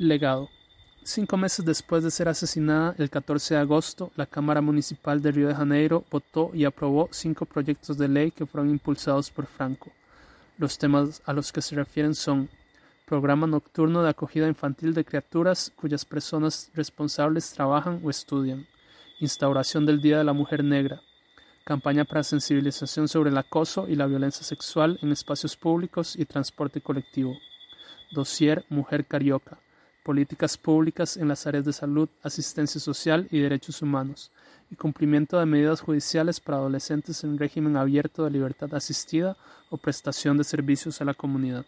Legado. Cinco meses después de ser asesinada, el 14 de agosto, la Cámara Municipal de Río de Janeiro votó y aprobó cinco proyectos de ley que fueron impulsados por Franco. Los temas a los que se refieren son programa nocturno de acogida infantil de criaturas cuyas personas responsables trabajan o estudian, instauración del Día de la Mujer Negra, campaña para sensibilización sobre el acoso y la violencia sexual en espacios públicos y transporte colectivo, dossier Mujer Carioca, políticas públicas en las áreas de salud, asistencia social y derechos humanos, y cumplimiento de medidas judiciales para adolescentes en régimen abierto de libertad asistida o prestación de servicios a la comunidad.